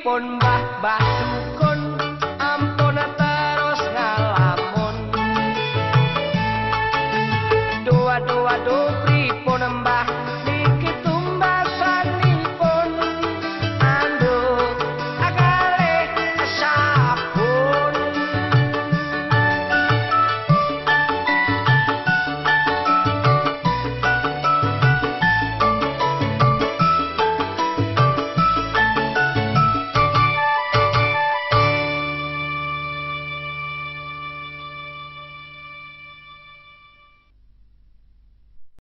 pun bah bah sukun ampun terus ngalamun. Dua dua dua